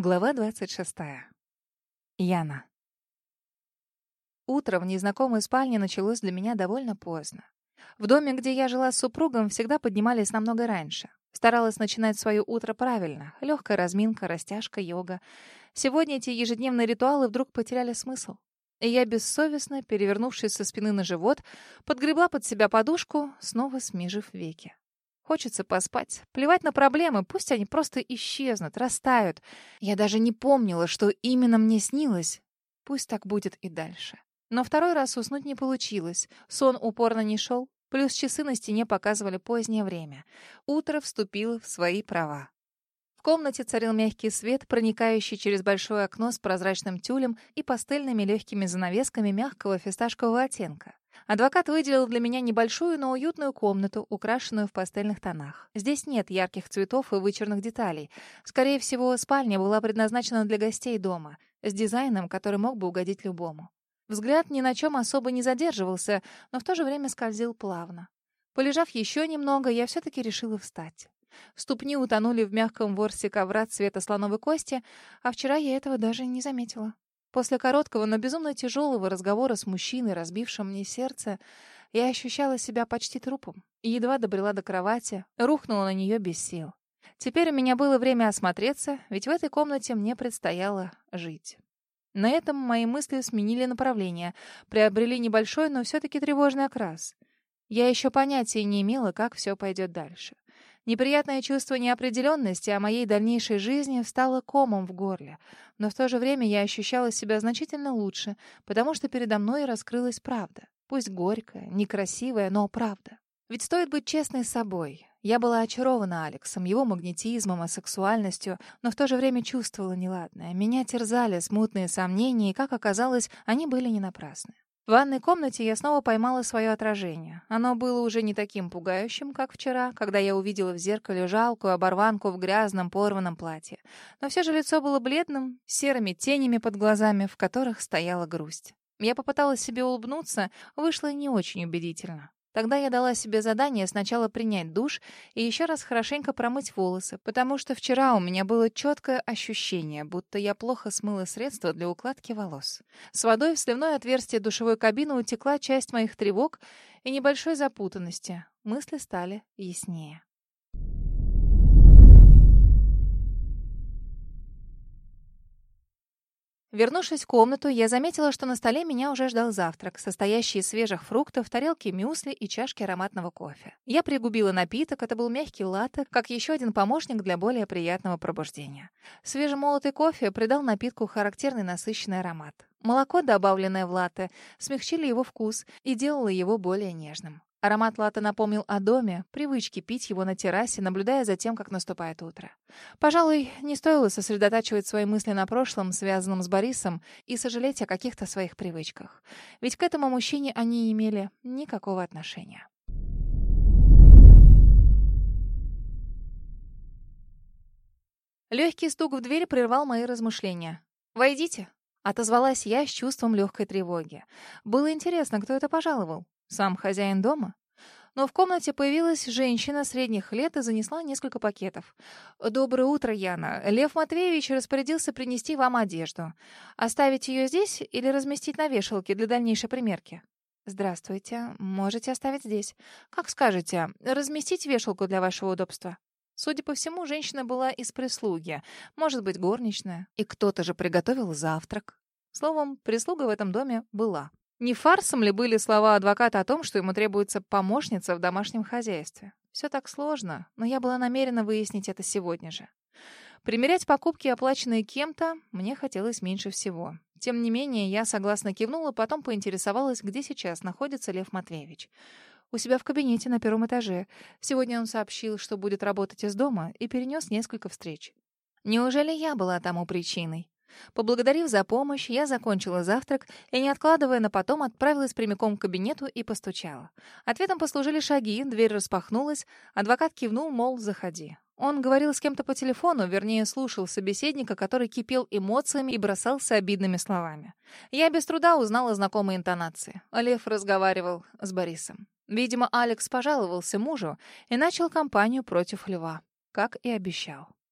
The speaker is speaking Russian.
Глава 26. Яна. Утро в незнакомой спальне началось для меня довольно поздно. В доме, где я жила с супругом, всегда поднимались намного раньше. Старалась начинать свое утро правильно. Легкая разминка, растяжка, йога. Сегодня эти ежедневные ритуалы вдруг потеряли смысл. И я бессовестно, перевернувшись со спины на живот, подгребла под себя подушку, снова смежив веки. Хочется поспать. Плевать на проблемы, пусть они просто исчезнут, растают. Я даже не помнила, что именно мне снилось. Пусть так будет и дальше. Но второй раз уснуть не получилось. Сон упорно не шел, плюс часы на стене показывали позднее время. Утро вступило в свои права. В комнате царил мягкий свет, проникающий через большое окно с прозрачным тюлем и пастельными легкими занавесками мягкого фисташкового оттенка. Адвокат выделил для меня небольшую, но уютную комнату, украшенную в пастельных тонах. Здесь нет ярких цветов и вычурных деталей. Скорее всего, спальня была предназначена для гостей дома, с дизайном, который мог бы угодить любому. Взгляд ни на чем особо не задерживался, но в то же время скользил плавно. Полежав еще немного, я все-таки решила встать. Ступни утонули в мягком ворсе ковра цвета слоновой кости, а вчера я этого даже не заметила. После короткого, но безумно тяжелого разговора с мужчиной, разбившим мне сердце, я ощущала себя почти трупом и едва добрела до кровати, рухнула на нее без сил. Теперь у меня было время осмотреться, ведь в этой комнате мне предстояло жить. На этом мои мысли сменили направление, приобрели небольшой, но все-таки тревожный окрас. Я еще понятия не имела, как все пойдет дальше. Неприятное чувство неопределенности о моей дальнейшей жизни встало комом в горле, но в то же время я ощущала себя значительно лучше, потому что передо мной раскрылась правда. Пусть горькая, некрасивая, но правда. Ведь стоит быть честной с собой. Я была очарована Алексом, его магнетизмом и сексуальностью, но в то же время чувствовала неладное. Меня терзали смутные сомнения, и, как оказалось, они были не напрасны. В ванной комнате я снова поймала свое отражение. Оно было уже не таким пугающим, как вчера, когда я увидела в зеркале жалкую оборванку в грязном порванном платье. Но все же лицо было бледным, серыми тенями под глазами, в которых стояла грусть. Я попыталась себе улыбнуться, вышло не очень убедительно. Тогда я дала себе задание сначала принять душ и еще раз хорошенько промыть волосы, потому что вчера у меня было четкое ощущение, будто я плохо смыла средства для укладки волос. С водой в сливное отверстие душевой кабины утекла часть моих тревог и небольшой запутанности. Мысли стали яснее. Вернувшись в комнату, я заметила, что на столе меня уже ждал завтрак, состоящий из свежих фруктов, тарелки мюсли и чашки ароматного кофе. Я пригубила напиток, это был мягкий латте, как еще один помощник для более приятного пробуждения. Свежемолотый кофе придал напитку характерный насыщенный аромат. Молоко, добавленное в латте, смягчили его вкус и делало его более нежным. Аромат лата напомнил о доме, привычке пить его на террасе, наблюдая за тем, как наступает утро. Пожалуй, не стоило сосредотачивать свои мысли на прошлом, связанном с Борисом, и сожалеть о каких-то своих привычках. Ведь к этому мужчине они не имели никакого отношения. Легкий стук в дверь прервал мои размышления. «Войдите!» — отозвалась я с чувством легкой тревоги. Было интересно, кто это пожаловал. Сам хозяин дома? Но в комнате появилась женщина средних лет и занесла несколько пакетов. «Доброе утро, Яна. Лев Матвеевич распорядился принести вам одежду. Оставить ее здесь или разместить на вешалке для дальнейшей примерки?» «Здравствуйте. Можете оставить здесь. Как скажете. Разместить вешалку для вашего удобства». Судя по всему, женщина была из прислуги. Может быть, горничная. И кто-то же приготовил завтрак. Словом, прислуга Не фарсом ли были слова адвоката о том, что ему требуется помощница в домашнем хозяйстве? Все так сложно, но я была намерена выяснить это сегодня же. Примерять покупки, оплаченные кем-то, мне хотелось меньше всего. Тем не менее, я согласно кивнула, потом поинтересовалась, где сейчас находится Лев Матвеевич. У себя в кабинете на первом этаже. Сегодня он сообщил, что будет работать из дома, и перенес несколько встреч. Неужели я была тому причиной? Поблагодарив за помощь, я закончила завтрак и, не откладывая на потом, отправилась прямиком к кабинету и постучала. Ответом послужили шаги, дверь распахнулась, адвокат кивнул, мол, заходи. Он говорил с кем-то по телефону, вернее, слушал собеседника, который кипел эмоциями и бросался обидными словами. Я без труда узнала знакомые интонации. Лев разговаривал с Борисом. Видимо, Алекс пожаловался мужу и начал кампанию против Льва, как и обещал.